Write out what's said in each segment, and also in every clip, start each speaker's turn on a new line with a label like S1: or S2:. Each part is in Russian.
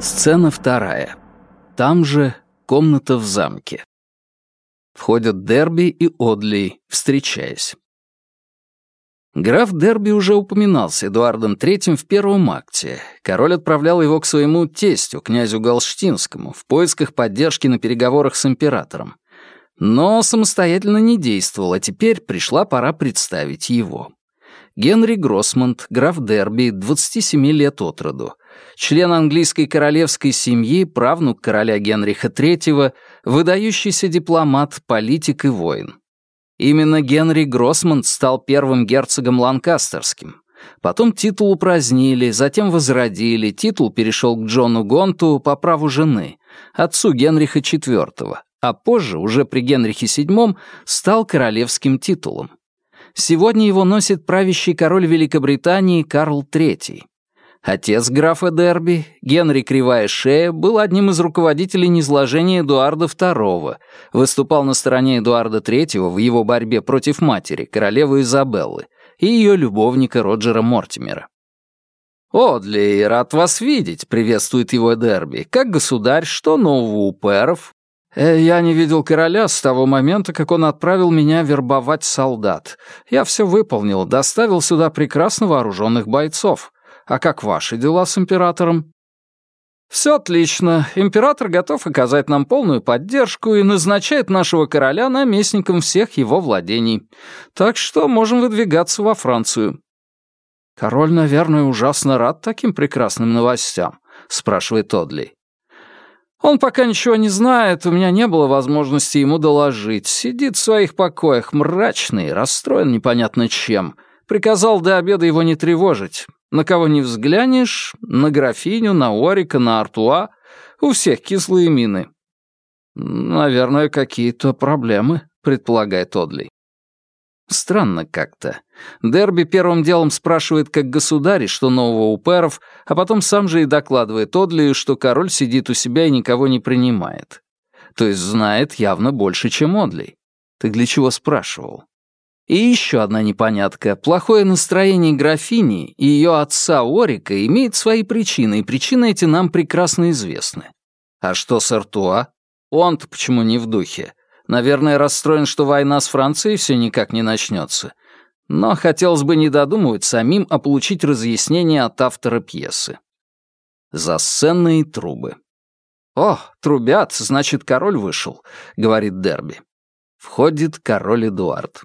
S1: Сцена вторая. Там же комната в замке. Входят Дерби и Одли, встречаясь. Граф Дерби уже упоминался Эдуардом III в первом акте. Король отправлял его к своему тестю, князю Галштинскому, в поисках поддержки на переговорах с императором. Но самостоятельно не действовал, а теперь пришла пора представить его. Генри Гроссмонд, граф Дерби, 27 лет от роду. Член английской королевской семьи, правнук короля Генриха III, выдающийся дипломат, политик и воин. Именно Генри Гроссмонд стал первым герцогом Ланкастерским. Потом титул упразднили, затем возродили, титул перешел к Джону Гонту по праву жены, отцу Генриха IV, а позже, уже при Генрихе VII, стал королевским титулом. Сегодня его носит правящий король Великобритании Карл III. Отец графа Дерби, Генри Кривая Шея, был одним из руководителей низложения Эдуарда II, выступал на стороне Эдуарда III в его борьбе против матери, королевы Изабеллы, и ее любовника Роджера Мортимера. «Одли, рад вас видеть», — приветствует его Дерби. «Как государь, что нового у пэров?» Э, «Я не видел короля с того момента, как он отправил меня вербовать солдат. Я все выполнил, доставил сюда прекрасно вооруженных бойцов. А как ваши дела с императором?» «Все отлично. Император готов оказать нам полную поддержку и назначает нашего короля наместником всех его владений. Так что можем выдвигаться во Францию». «Король, наверное, ужасно рад таким прекрасным новостям», — спрашивает Одли. «Он пока ничего не знает, у меня не было возможности ему доложить. Сидит в своих покоях, мрачный, расстроен непонятно чем. Приказал до обеда его не тревожить. На кого не взглянешь, на графиню, на Орика, на Артуа, у всех кислые мины. «Наверное, какие-то проблемы», — предполагает Одли. Странно как-то. Дерби первым делом спрашивает как государь, что нового у пэров, а потом сам же и докладывает Одли, что король сидит у себя и никого не принимает. То есть знает явно больше, чем Одли. Ты для чего спрашивал? И еще одна непонятка. Плохое настроение графини и ее отца Орика имеет свои причины, и причины эти нам прекрасно известны. А что с Артуа? Он-то почему не в духе? Наверное, расстроен, что война с Францией все никак не начнется. Но хотелось бы не додумывать самим, а получить разъяснение от автора пьесы. За сценой трубы. «О, трубят, значит, король вышел», — говорит Дерби. Входит король Эдуард.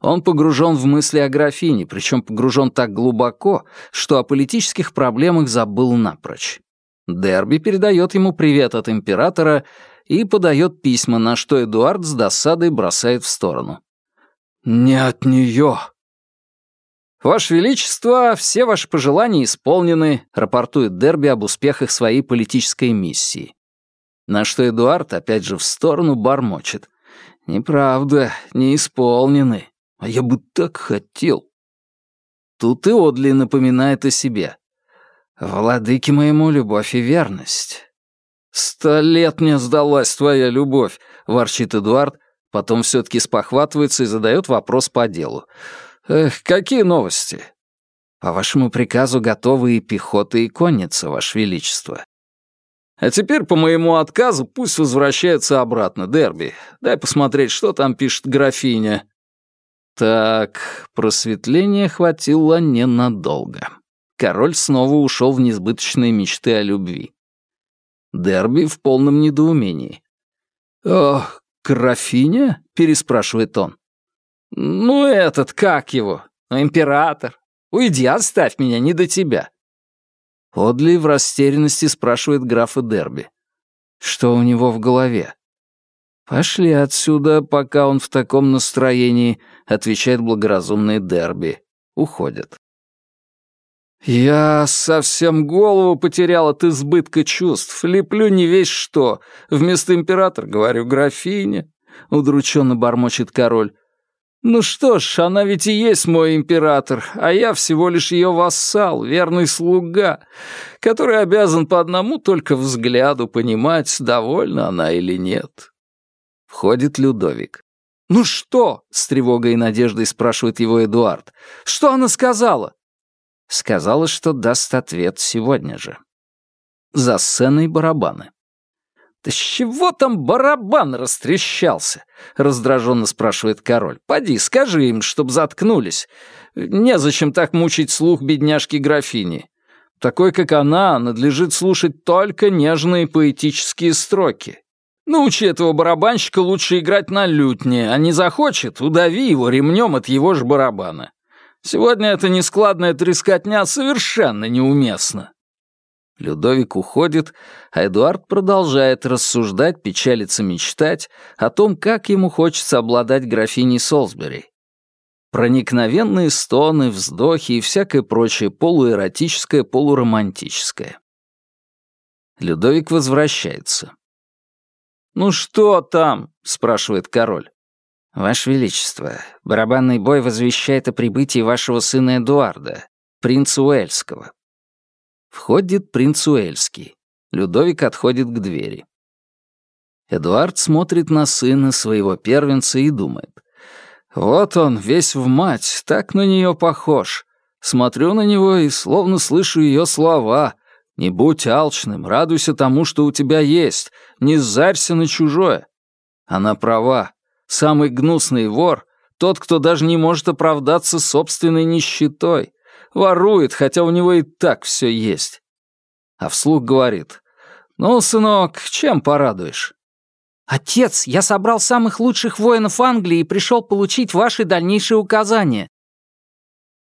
S1: Он погружен в мысли о графине, причем погружен так глубоко, что о политических проблемах забыл напрочь. Дерби передает ему привет от императора и подает письма, на что Эдуард с досадой бросает в сторону. «Не от нее!» «Ваше Величество, все ваши пожелания исполнены», рапортует Дерби об успехах своей политической миссии. На что Эдуард опять же в сторону бормочет. «Неправда, не исполнены. А я бы так хотел. Тут и Одли напоминает о себе. Владыке моему любовь и верность. «Сто лет мне сдалась твоя любовь», — ворчит Эдуард, потом все-таки спохватывается и задает вопрос по делу. «Эх, какие новости?» «По вашему приказу готовы и пехота, и конница, ваше величество». «А теперь по моему отказу пусть возвращаются обратно, Дерби. Дай посмотреть, что там пишет графиня». Так, просветления хватило ненадолго. Король снова ушел в несбыточные мечты о любви. Дерби в полном недоумении. «Ох, графиня?» — переспрашивает он. «Ну, этот, как его? Ну, император. Уйди, оставь меня, не до тебя». Одли в растерянности спрашивает графа Дерби. Что у него в голове? «Пошли отсюда, пока он в таком настроении», — отвечает благоразумный Дерби. Уходит. «Я совсем голову потерял от избытка чувств. Леплю не весь что. Вместо императора говорю графиня», — удрученно бормочет король. «Ну что ж, она ведь и есть мой император, а я всего лишь ее вассал, верный слуга, который обязан по одному только взгляду понимать, довольна она или нет». Входит Людовик. «Ну что?» — с тревогой и надеждой спрашивает его Эдуард. «Что она сказала?» Сказала, что даст ответ сегодня же. За сценой барабаны. «Да с чего там барабан растрещался?» — раздраженно спрашивает король. «Поди, скажи им, чтоб заткнулись. Незачем так мучить слух бедняжки графини. Такой, как она, надлежит слушать только нежные поэтические строки. Научи этого барабанщика лучше играть на лютне, а не захочет, удави его ремнем от его же барабана. Сегодня эта нескладная трескотня совершенно неуместна. Людовик уходит, а Эдуард продолжает рассуждать, печалиться, мечтать о том, как ему хочется обладать графиней Солсбери. Проникновенные стоны, вздохи и всякое прочее полуэротическое, полуромантическое. Людовик возвращается. «Ну что там?» — спрашивает король. «Ваше Величество, барабанный бой возвещает о прибытии вашего сына Эдуарда, принца Уэльского. Входит принц Уэльский. Людовик отходит к двери. Эдуард смотрит на сына своего первенца и думает. Вот он, весь в мать, так на нее похож. Смотрю на него и словно слышу ее слова. «Не будь алчным, радуйся тому, что у тебя есть, не зарься на чужое». Она права. Самый гнусный вор — тот, кто даже не может оправдаться собственной нищетой. Ворует, хотя у него и так все есть. А вслух говорит. «Ну, сынок, чем порадуешь?» «Отец, я собрал самых лучших воинов Англии и пришел получить ваши дальнейшие указания».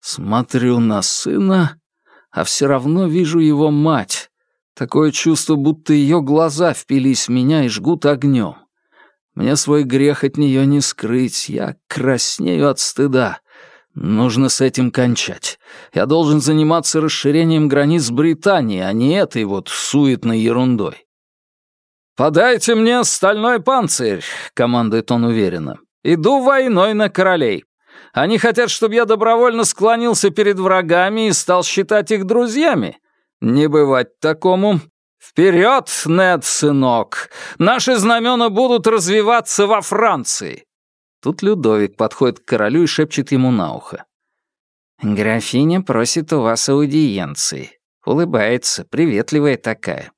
S1: Смотрю на сына, а все равно вижу его мать. Такое чувство, будто ее глаза впились в меня и жгут огнем. Мне свой грех от нее не скрыть, я краснею от стыда. Нужно с этим кончать. Я должен заниматься расширением границ Британии, а не этой вот суетной ерундой. «Подайте мне стальной панцирь», — командует он уверенно. «Иду войной на королей. Они хотят, чтобы я добровольно склонился перед врагами и стал считать их друзьями. Не бывать такому. Вперед, Нед, сынок! Наши знамена будут развиваться во Франции!» Тут Людовик подходит к королю и шепчет ему на ухо. «Графиня просит у вас аудиенции. Улыбается, приветливая такая».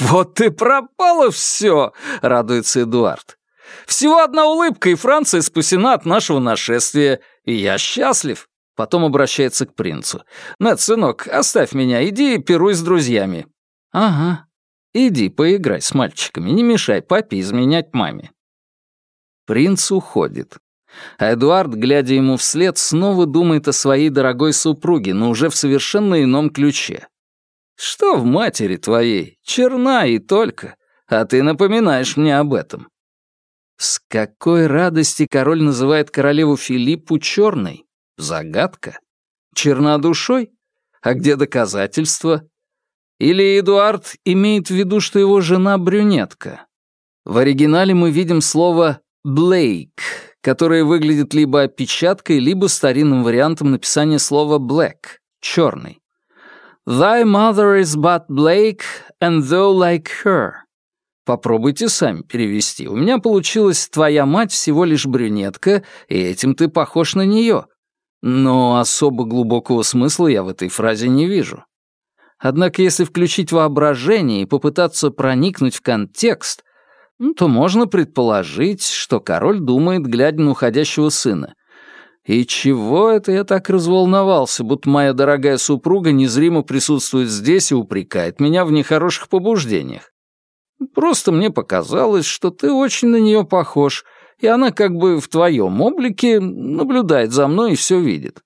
S1: «Вот и пропало все!» — радуется Эдуард. «Всего одна улыбка, и Франция спасена от нашего нашествия, и я счастлив». Потом обращается к принцу. «Нед, сынок, оставь меня, иди пируй с друзьями». «Ага. Иди поиграй с мальчиками, не мешай папе изменять маме». Принц уходит. А Эдуард, глядя ему вслед, снова думает о своей дорогой супруге, но уже в совершенно ином ключе. «Что в матери твоей? Черна и только. А ты напоминаешь мне об этом». С какой радости король называет королеву Филиппу черной? Загадка. Черна душой? А где доказательства? Или Эдуард имеет в виду, что его жена брюнетка? В оригинале мы видим слово Блейк, которое выглядит либо опечаткой, либо старинным вариантом написания слова black, черный. Thy mother is but Blake, and thou like her. Попробуйте сами перевести. У меня получилось «твоя мать всего лишь брюнетка, и этим ты похож на нее». Но особо глубокого смысла я в этой фразе не вижу. Однако если включить воображение и попытаться проникнуть в контекст, ну, то можно предположить, что король думает, глядя на уходящего сына. И чего это я так разволновался, будто моя дорогая супруга незримо присутствует здесь и упрекает меня в нехороших побуждениях? Просто мне показалось, что ты очень на нее похож, и она как бы в твоем облике наблюдает за мной и все видит.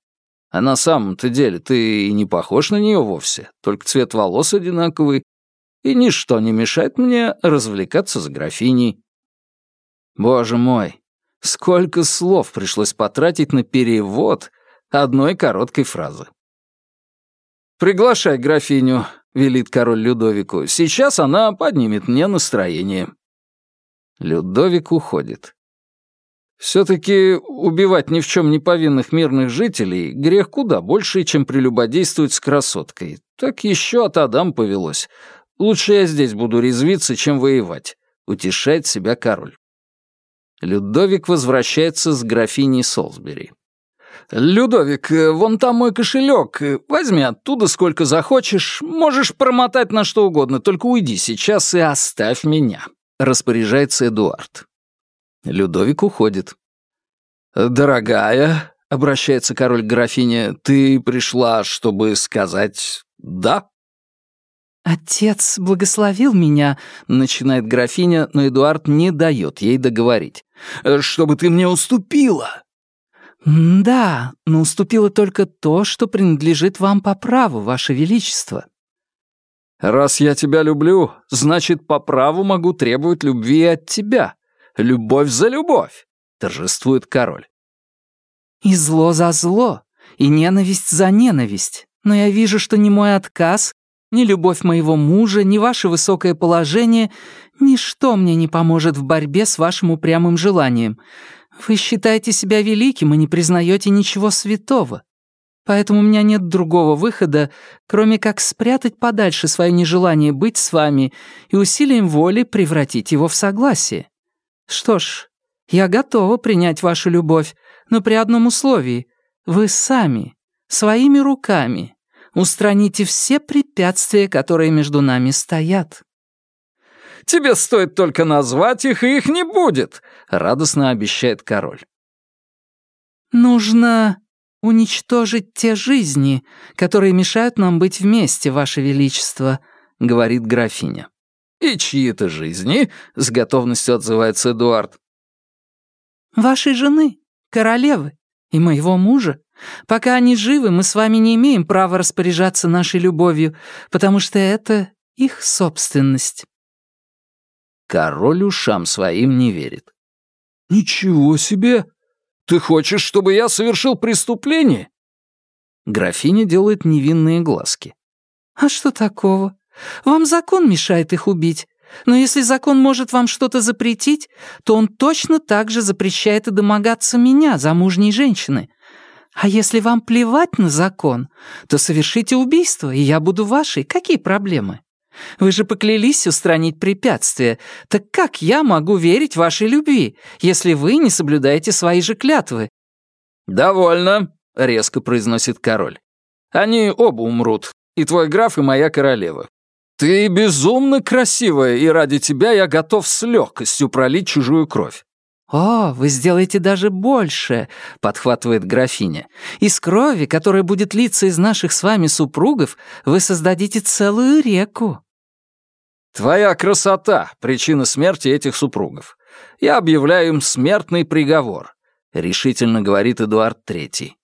S1: А на самом-то деле ты и не похож на нее вовсе, только цвет волос одинаковый, и ничто не мешает мне развлекаться с графиней. Боже мой, сколько слов пришлось потратить на перевод одной короткой фразы. «Приглашай графиню», — велит король Людовику. «Сейчас она поднимет мне настроение». Людовик уходит. Все-таки убивать ни в чем не повинных мирных жителей — грех куда больше, чем прелюбодействовать с красоткой. Так еще от Адам повелось. Лучше я здесь буду резвиться, чем воевать», — утешает себя король. Людовик возвращается с графиней Солсбери. «Людовик, вон там мой кошелек. Возьми оттуда сколько захочешь. Можешь промотать на что угодно, только уйди сейчас и оставь меня», — распоряжается Эдуард. Людовик уходит. «Дорогая», — обращается король к графине, — «ты пришла, чтобы сказать «да»?»
S2: «Отец благословил меня», — начинает графиня, но Эдуард не дает ей договорить.
S1: «Чтобы ты мне уступила»,
S2: «Да, но уступило только то, что принадлежит вам по праву, ваше величество».
S1: «Раз я тебя люблю, значит, по праву могу требовать любви от тебя. Любовь за любовь», — торжествует король.
S2: «И зло за зло, и ненависть за ненависть. Но я вижу, что ни мой отказ, ни любовь моего мужа, ни ваше высокое положение, ничто мне не поможет в борьбе с вашим упрямым желанием. Вы считаете себя великим и не признаете ничего святого. Поэтому у меня нет другого выхода, кроме как спрятать подальше свое нежелание быть с вами и усилием воли превратить его в согласие. Что ж, я готова принять вашу любовь, но при одном условии. Вы сами, своими руками, устраните все препятствия, которые между нами стоят.
S1: Тебе стоит только назвать их, и их не будет», — радостно обещает король.
S2: «Нужно уничтожить те жизни, которые мешают нам быть вместе, Ваше Величество», — говорит графиня.
S1: «И чьи это жизни?» — с готовностью отзывается Эдуард.
S2: «Вашей жены, королевы, и моего мужа. Пока они живы, мы с вами не имеем права распоряжаться нашей любовью, потому что это их собственность».
S1: Король ушам своим не верит. «Ничего себе! Ты хочешь, чтобы я совершил преступление?» Графиня делает невинные глазки.
S2: «А что такого? Вам закон мешает их убить. Но если закон может вам что-то запретить, то он точно так же запрещает и домогаться меня, замужней женщины. А если вам плевать на закон, то совершите убийство, и я буду вашей. Какие проблемы?» Вы же поклялись устранить препятствия. Так как я могу верить вашей любви, если вы не соблюдаете свои же клятвы?»
S1: «Довольно», — резко произносит король. «Они оба умрут, и твой граф, и моя королева. Ты безумно красивая, и ради тебя я готов с легкостью пролить чужую кровь».
S2: «О, вы сделаете даже больше», — подхватывает графиня. «Из крови, которая будет литься из наших с вами супругов, вы создадите целую реку».
S1: Твоя красота — причина смерти этих супругов. Я объявляю им смертный приговор», — решительно говорит Эдуард Третий.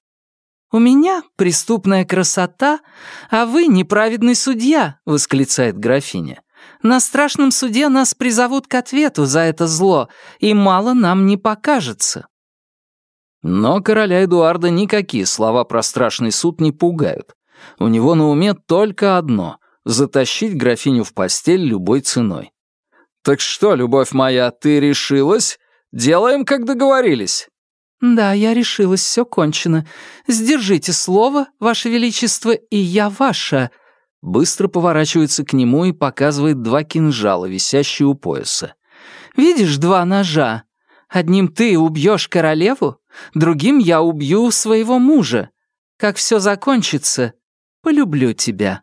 S2: «У меня преступная красота, а вы неправедный судья», — восклицает графиня. «На страшном суде нас призовут к ответу за это зло, и мало нам не покажется».
S1: Но короля Эдуарда никакие слова про страшный суд не пугают. У него на уме только одно затащить графиню в постель любой ценой. «Так что, любовь моя, ты решилась? Делаем, как договорились».
S2: «Да, я решилась, все кончено. Сдержите слово, Ваше Величество, и я ваша».
S1: Быстро поворачивается к нему и показывает два кинжала, висящие у пояса.
S2: «Видишь два ножа? Одним ты убьешь королеву, другим я убью своего мужа. Как все закончится, полюблю тебя».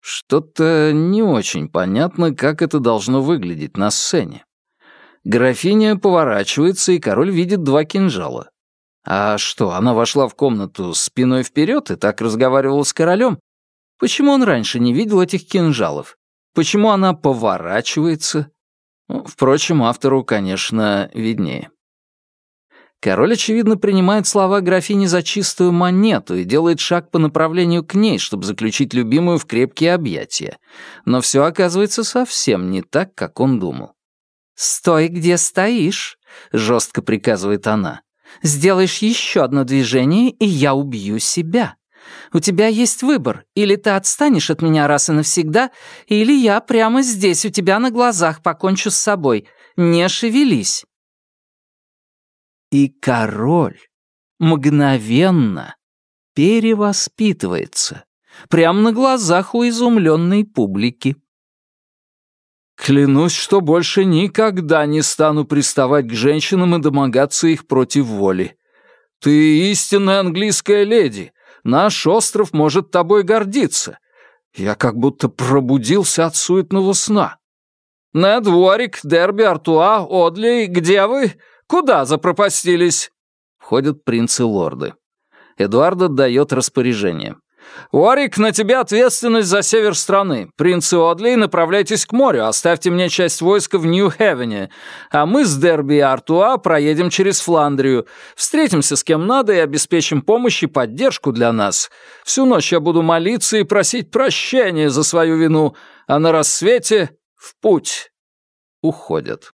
S1: Что-то не очень понятно, как это должно выглядеть на сцене. Графиня поворачивается, и король видит два кинжала. А что, она вошла в комнату спиной вперед и так разговаривала с королем? Почему он раньше не видел этих кинжалов? Почему она поворачивается? Ну, впрочем, автору, конечно, виднее. Король, очевидно, принимает слова графини за чистую монету и делает шаг по направлению к ней, чтобы заключить любимую в крепкие объятия. Но все оказывается совсем не так, как он думал.
S2: «Стой, где стоишь», — жестко приказывает она. «Сделаешь еще одно движение, и я убью себя. У тебя есть выбор. Или ты отстанешь от меня раз и навсегда, или я прямо здесь у тебя на глазах покончу с собой. Не шевелись». И король мгновенно перевоспитывается, прямо на глазах у изумленной публики.
S1: «Клянусь, что больше никогда не стану приставать к женщинам и домогаться их против воли. Ты истинная английская леди. Наш остров может тобой гордиться. Я как будто пробудился от суетного сна. Нед Ворик, Дерби, Артуа, Одли, где вы? Куда запропастились?» Входят принцы-лорды. Эдуард отдает распоряжение. «Уорик, на тебе ответственность за север страны. Принц Одли, направляйтесь к морю, оставьте мне часть войска в Нью-Хевене, а мы с Дерби и Артуа проедем через Фландрию, встретимся с кем надо и обеспечим помощь и поддержку для нас. Всю ночь я буду молиться и просить прощения за свою вину, а на рассвете — в путь». Уходят.